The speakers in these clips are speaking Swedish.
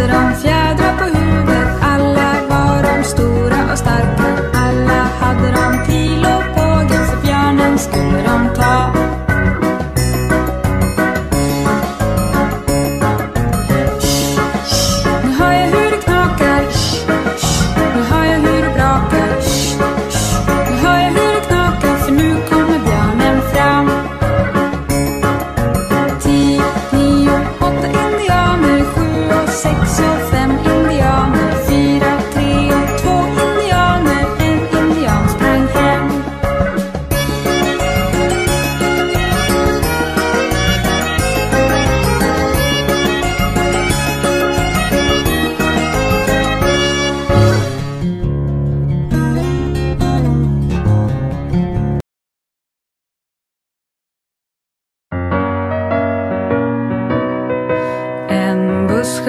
that I'm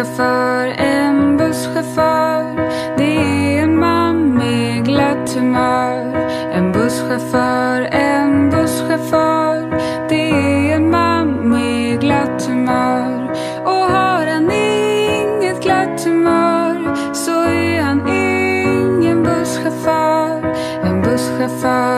busschaufför, en busschaufför. Det är en man med glatt humör. En busschaufför, en busschaufför. Det är en man med glatt humör. Och har han inget glatt humör så är han ingen busschaufför. En busschaufför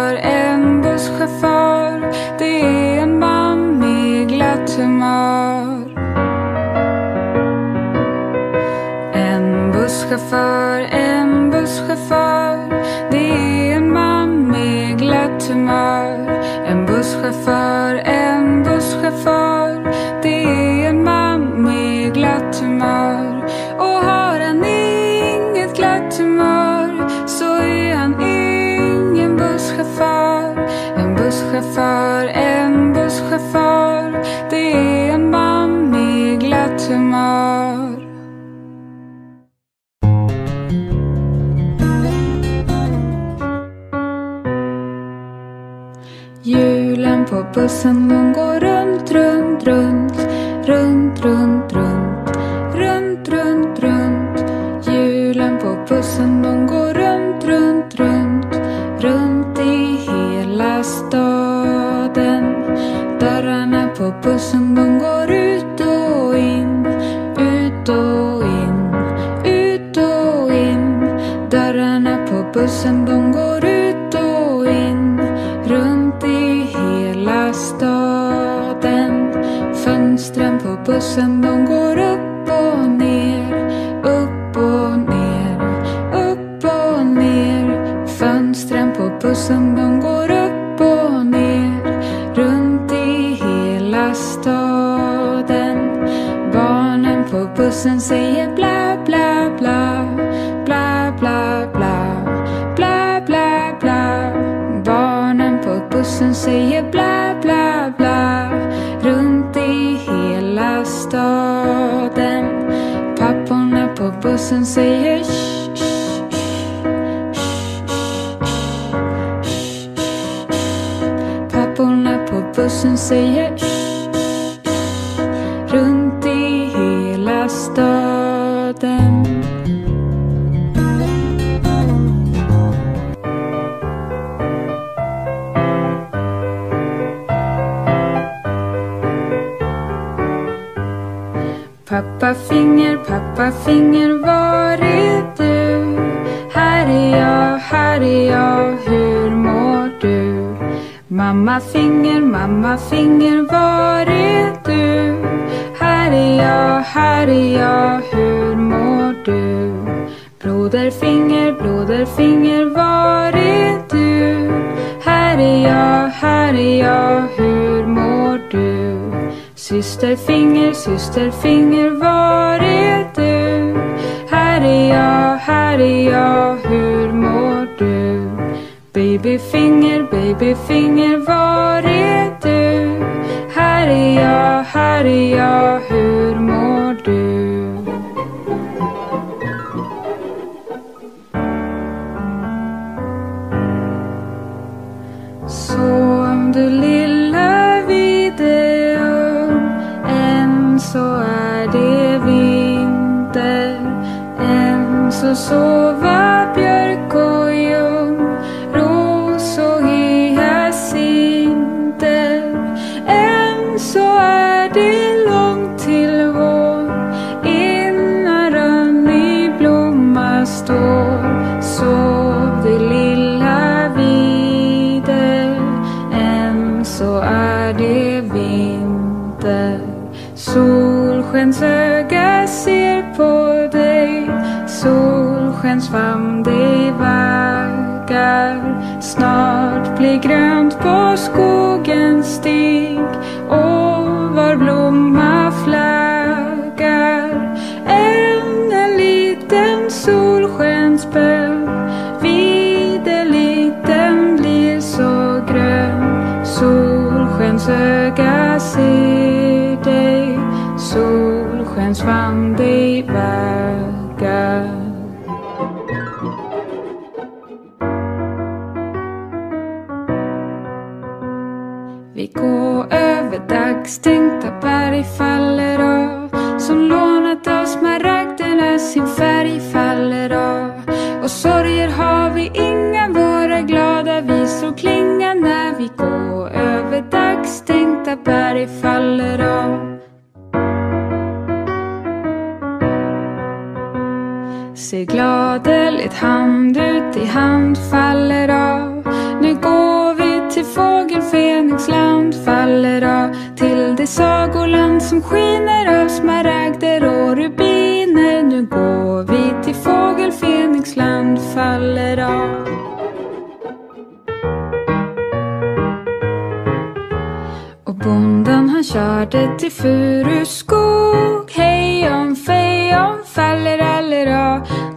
för en busschaufför. Det är en man med glatt humör. En busschaufför Haklısın Lungoru 不想难过。Pappa finger, pappa finger, var är du? Här är jag, här är jag, hur mår du? Mamma finger, mamma finger, var är du? Här är jag, här är jag, hur mår du? Broderfinger, broderfinger, var är du? Här är jag, här är jag, hur mår du? Syster finger, syster finger var är du? Här är jag, här är jag, hur mår du? Babyfinger, babyfinger, var är du? Här är jag, här är jag, soul. playground for school. Ser gladeligt hand ut i hand faller av. Nu går vi till fågel Fenixland faller av. Till det sagoland som skiner av smaragder och rubiner. Nu går vi till fågel Fenixland faller av. Och bonden han körde till Furuskog.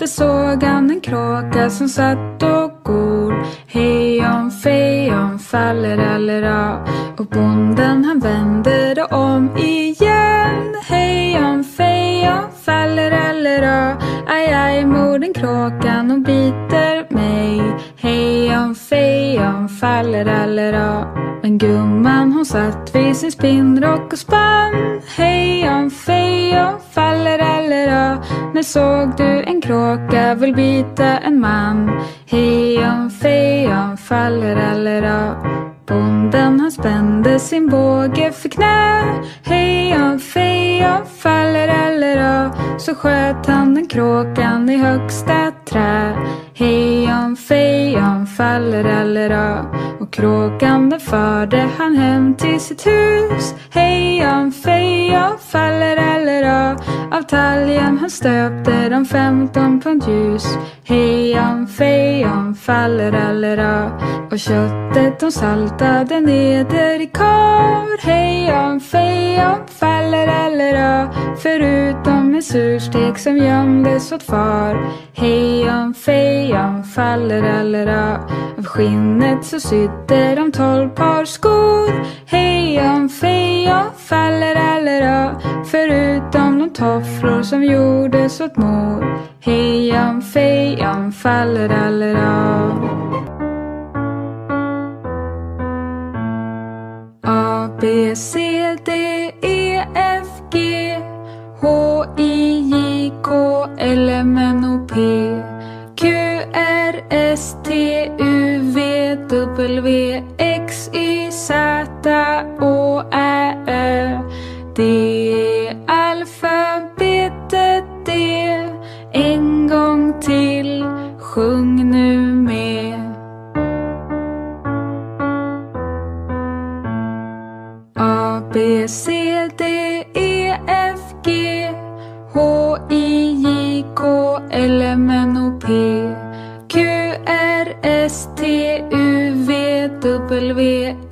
Där såg han en kråka som satt och gol. Hej om fej om faller Och bonden han vände om igen. Hej om fej om faller Aj, aj, morden kråkan och biter mig. Hej om fej om faller men gumman hon satt vid sin spinnrock och spann Hej om fej om faller ö. När såg du en kråka vill bita en man Hej om fej om faller ö. Bonden han spände sin båge för knä Hej om fej om faller ö. Så sköt han den kråkan i högsta trä Hej om fej om faller eller ö. Kråkande förde han hem till sitt hus. Hej om fej jag faller allera Av talgen han stöpte de femton pund ljus. Hej om fej om faller allera Och köttet de saltade neder i kar. Hej om fej om faller allera Förutom en surstek som gömdes åt far. Hej om fej om faller eller Av av skinnet så sydde de tolv par skor. Hej om fej och faller allera Förutom de tofflor som gjordes åt mor. Hej om fej om faller allera A, B, C, D, E, F, G H, I, J, K, L, M, N, O, P Q, R, S, T, U, V, W,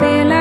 be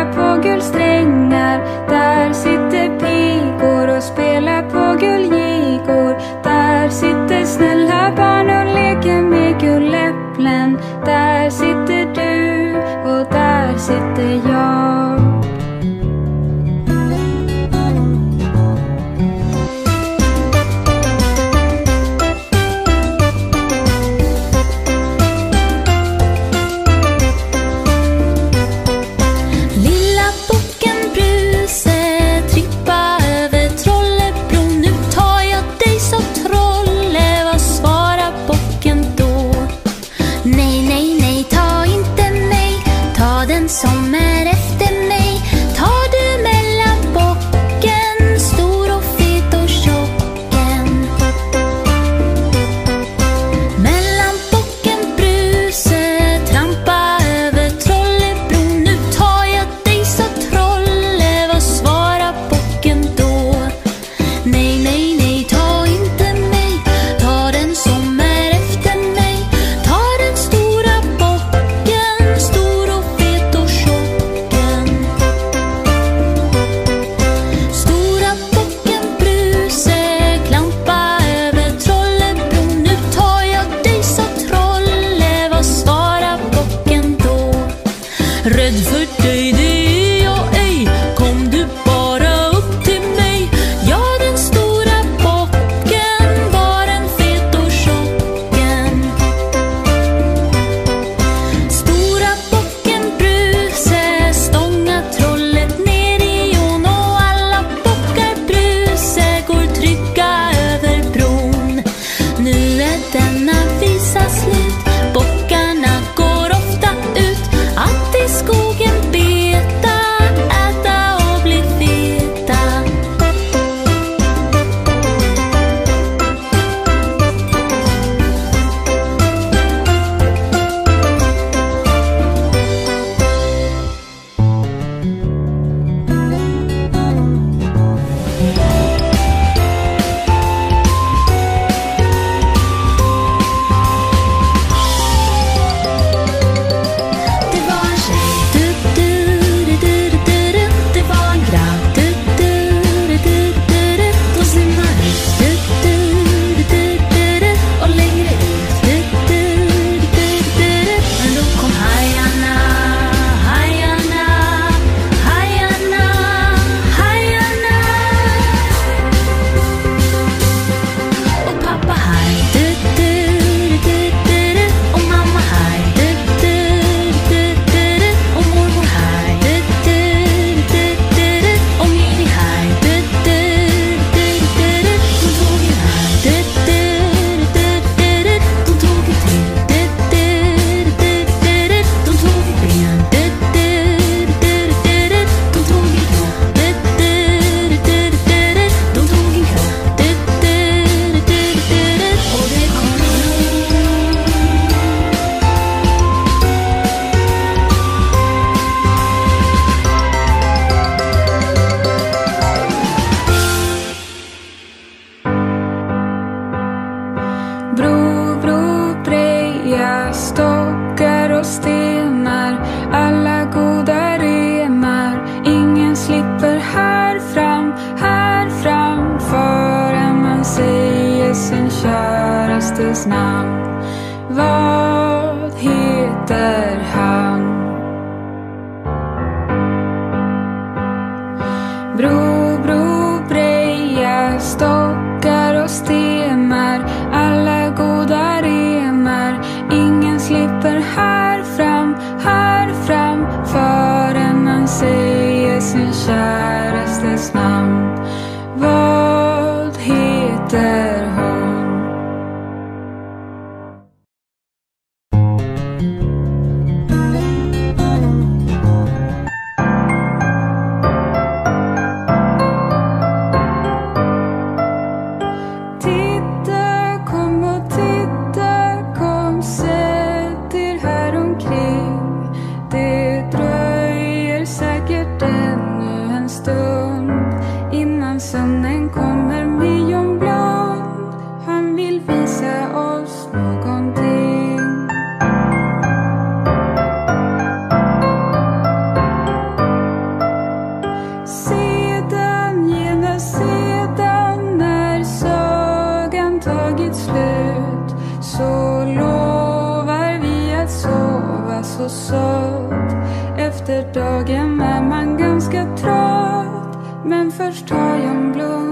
I'm blue.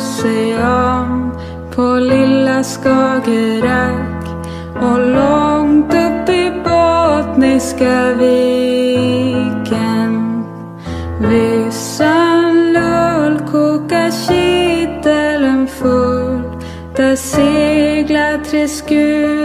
ocean på lilla Skagerrak och långt upp i Bottniska viken. Vyssan lull kokar kittelen full. Där seglar tre skurar